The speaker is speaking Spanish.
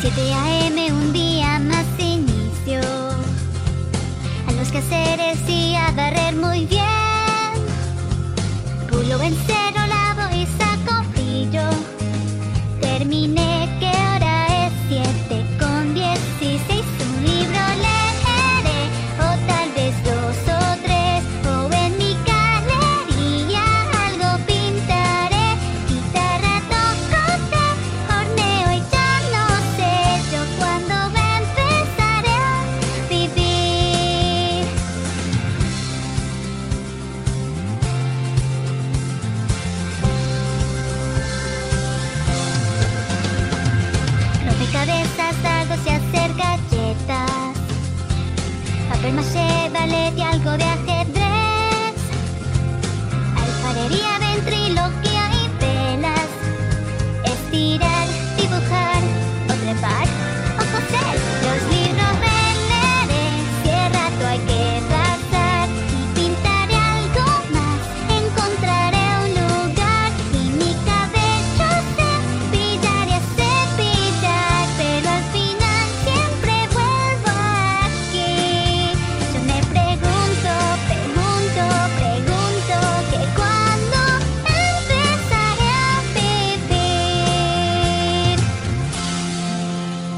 7 a.m. un día más inicio. A los quehaceres y a barrer muy bien. Pulo en cero, lavo y saco brillo. papel maché, ballet y algo de ajedrez.